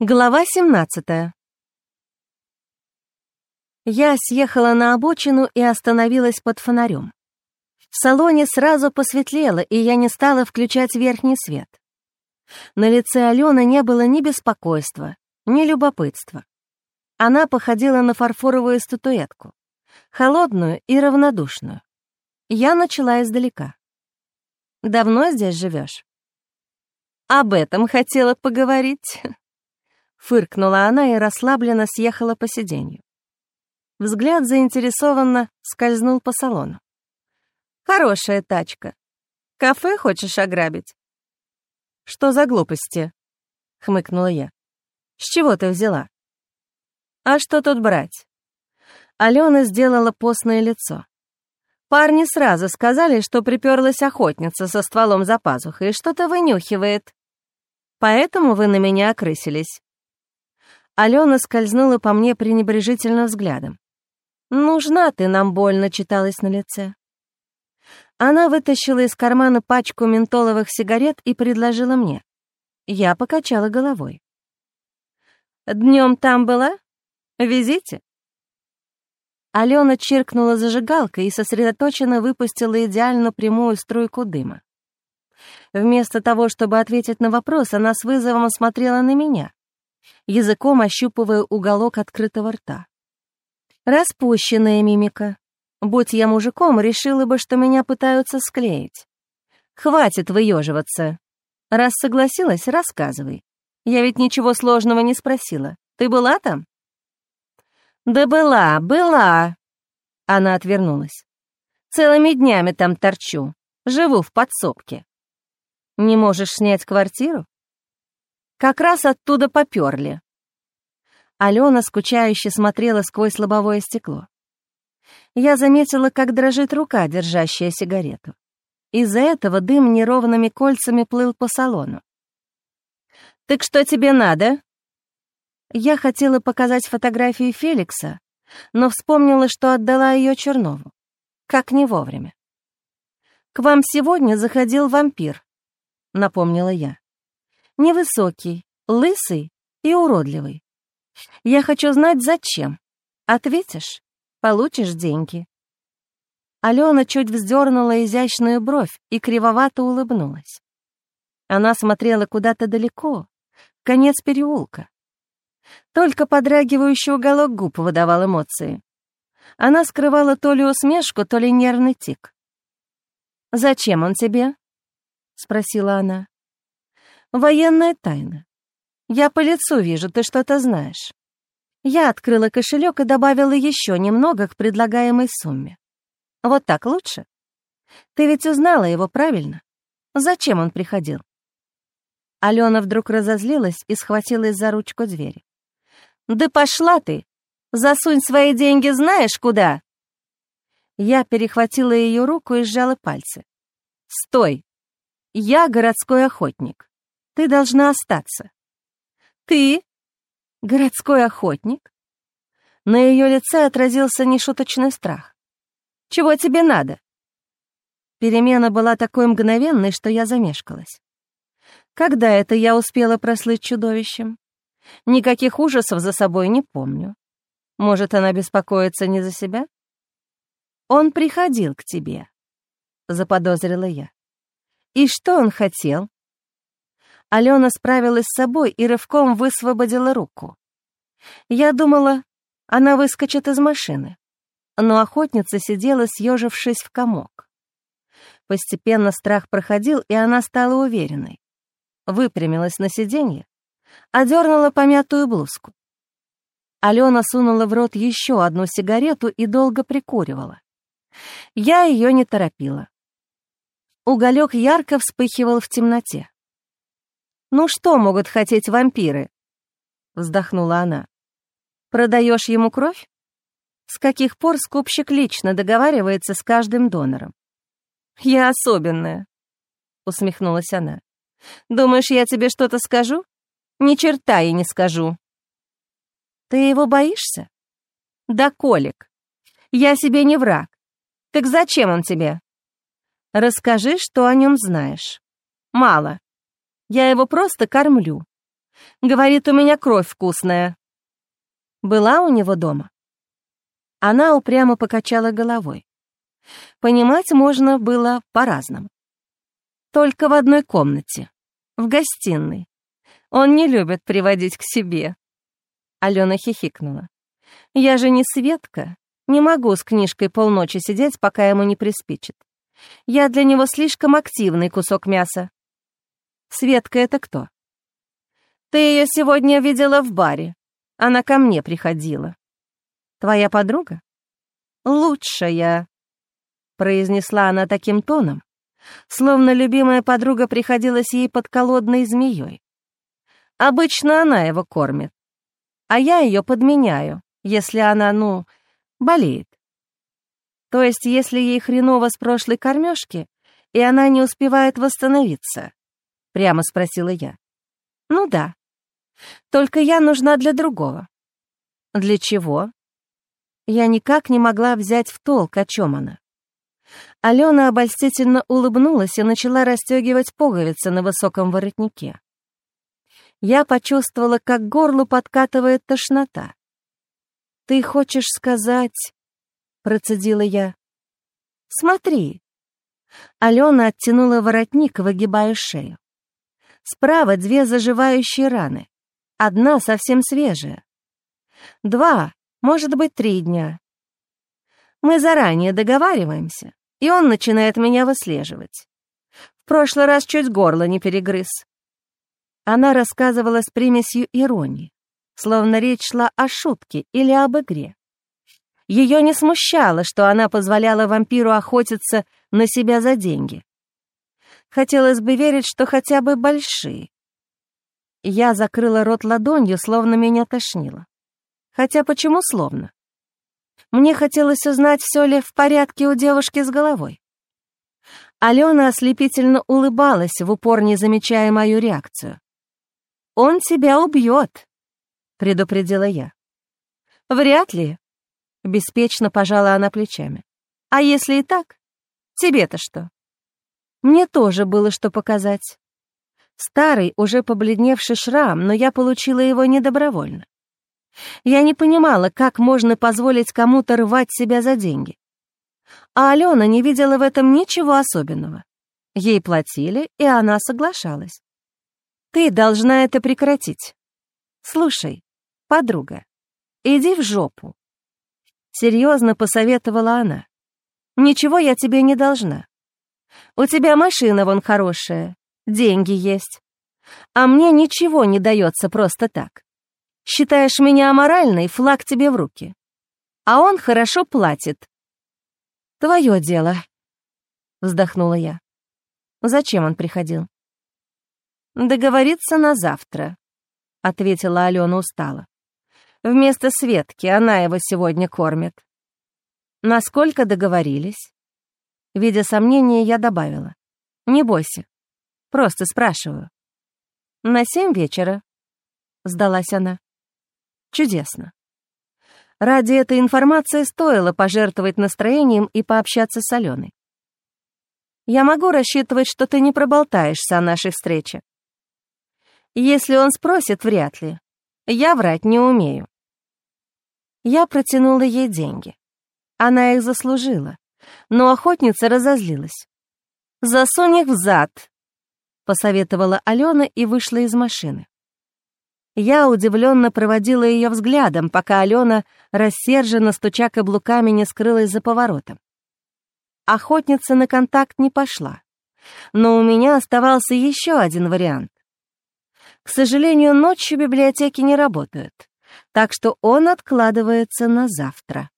Глава 17 Я съехала на обочину и остановилась под фонарем. В салоне сразу посветлело, и я не стала включать верхний свет. На лице Алены не было ни беспокойства, ни любопытства. Она походила на фарфоровую статуэтку, холодную и равнодушную. Я начала издалека. «Давно здесь живешь?» «Об этом хотела поговорить», Фыркнула она и расслабленно съехала по сиденью. Взгляд заинтересованно скользнул по салону. «Хорошая тачка. Кафе хочешь ограбить?» «Что за глупости?» — хмыкнула я. «С чего ты взяла?» «А что тут брать?» Алена сделала постное лицо. Парни сразу сказали, что приперлась охотница со стволом за пазухой и что-то вынюхивает. Поэтому вы на меня окрысились. Алена скользнула по мне пренебрежительным взглядом. «Нужна ты нам больно», — читалось на лице. Она вытащила из кармана пачку ментоловых сигарет и предложила мне. Я покачала головой. Днем там была? Везите?» Алена чиркнула зажигалкой и сосредоточенно выпустила идеально прямую струйку дыма. Вместо того, чтобы ответить на вопрос, она с вызовом смотрела на меня языком ощупывая уголок открытого рта. Распущенная мимика. Будь я мужиком, решила бы, что меня пытаются склеить. Хватит выеживаться. Раз согласилась, рассказывай. Я ведь ничего сложного не спросила. Ты была там? Да была, была. Она отвернулась. Целыми днями там торчу. Живу в подсобке. Не можешь снять квартиру? Как раз оттуда поперли. Алена скучающе смотрела сквозь лобовое стекло. Я заметила, как дрожит рука, держащая сигарету. Из-за этого дым неровными кольцами плыл по салону. «Так что тебе надо?» Я хотела показать фотографию Феликса, но вспомнила, что отдала ее Чернову. Как не вовремя. «К вам сегодня заходил вампир», — напомнила я. Невысокий, лысый и уродливый. Я хочу знать, зачем. Ответишь — получишь деньги». Алена чуть вздернула изящную бровь и кривовато улыбнулась. Она смотрела куда-то далеко, в конец переулка. Только подрагивающий уголок губ выдавал эмоции. Она скрывала то ли усмешку, то ли нервный тик. «Зачем он тебе?» — спросила она. Военная тайна. Я по лицу вижу, ты что-то знаешь. Я открыла кошелек и добавила еще немного к предлагаемой сумме. Вот так лучше? Ты ведь узнала его правильно? Зачем он приходил? Алена вдруг разозлилась и схватилась за ручку двери. «Да пошла ты! Засунь свои деньги знаешь куда!» Я перехватила ее руку и сжала пальцы. «Стой! Я городской охотник. Ты должна остаться. Ты? Городской охотник? На ее лице отразился нешуточный страх. Чего тебе надо? Перемена была такой мгновенной, что я замешкалась. Когда это я успела прослыть чудовищем? Никаких ужасов за собой не помню. Может, она беспокоится не за себя? Он приходил к тебе, заподозрила я. И что он хотел? Алена справилась с собой и рывком высвободила руку. Я думала, она выскочит из машины, но охотница сидела, съежившись в комок. Постепенно страх проходил, и она стала уверенной. Выпрямилась на сиденье, одернула помятую блузку. Алена сунула в рот еще одну сигарету и долго прикуривала. Я ее не торопила. Уголек ярко вспыхивал в темноте. «Ну что могут хотеть вампиры?» — вздохнула она. «Продаешь ему кровь? С каких пор скупщик лично договаривается с каждым донором?» «Я особенная», — усмехнулась она. «Думаешь, я тебе что-то скажу? Ни черта и не скажу». «Ты его боишься?» «Да, Колик. Я себе не враг. Так зачем он тебе?» «Расскажи, что о нем знаешь». «Мало. Я его просто кормлю. Говорит, у меня кровь вкусная. Была у него дома? Она упрямо покачала головой. Понимать можно было по-разному. Только в одной комнате, в гостиной. Он не любит приводить к себе. Алена хихикнула. Я же не Светка, не могу с книжкой полночи сидеть, пока ему не приспичит. Я для него слишком активный кусок мяса. Светка — это кто? Ты ее сегодня видела в баре. Она ко мне приходила. Твоя подруга? Лучшая, произнесла она таким тоном, словно любимая подруга приходилась ей под колодной змеей. Обычно она его кормит, а я ее подменяю, если она, ну, болеет. То есть, если ей хреново с прошлой кормежки, и она не успевает восстановиться? Прямо спросила я. Ну да. Только я нужна для другого. Для чего? Я никак не могла взять в толк, о чем она. Алена обольстительно улыбнулась и начала расстегивать пуговицы на высоком воротнике. Я почувствовала, как горлу подкатывает тошнота. «Ты хочешь сказать...» — процедила я. «Смотри». Алена оттянула воротник, выгибая шею. Справа две заживающие раны. Одна совсем свежая. Два может быть, три дня. Мы заранее договариваемся, и он начинает меня выслеживать. В прошлый раз чуть горло не перегрыз. Она рассказывала с примесью иронии, словно речь шла о шутке или об игре. Ее не смущало, что она позволяла вампиру охотиться на себя за деньги. Хотелось бы верить, что хотя бы большие. Я закрыла рот ладонью, словно меня тошнило. Хотя почему словно? Мне хотелось узнать, все ли в порядке у девушки с головой. Алена ослепительно улыбалась, в упор не замечая мою реакцию. «Он тебя убьет», — предупредила я. «Вряд ли», — беспечно пожала она плечами. «А если и так, тебе-то что?» Мне тоже было что показать. Старый, уже побледневший шрам, но я получила его недобровольно. Я не понимала, как можно позволить кому-то рвать себя за деньги. А Алена не видела в этом ничего особенного. Ей платили, и она соглашалась. «Ты должна это прекратить. Слушай, подруга, иди в жопу». Серьезно посоветовала она. «Ничего я тебе не должна. У тебя машина вон хорошая, деньги есть. А мне ничего не дается просто так. Считаешь меня аморальной, флаг тебе в руки. А он хорошо платит. Твое дело, вздохнула я. Зачем он приходил? Договориться на завтра, ответила Алена устало. Вместо Светки она его сегодня кормит. Насколько договорились? Видя сомнение, я добавила. Не бойся, просто спрашиваю. На семь вечера, сдалась она. Чудесно. Ради этой информации стоило пожертвовать настроением и пообщаться с Аленой. Я могу рассчитывать, что ты не проболтаешься о нашей встрече. Если он спросит, вряд ли. Я врать не умею. Я протянула ей деньги. Она их заслужила, но охотница разозлилась. «Засунь их в зад», — посоветовала Алена и вышла из машины. Я удивленно проводила ее взглядом, пока Алена, рассерженно стуча каблуками, не скрылась за поворотом. Охотница на контакт не пошла, но у меня оставался еще один вариант. К сожалению, ночью библиотеки не работают, так что он откладывается на завтра.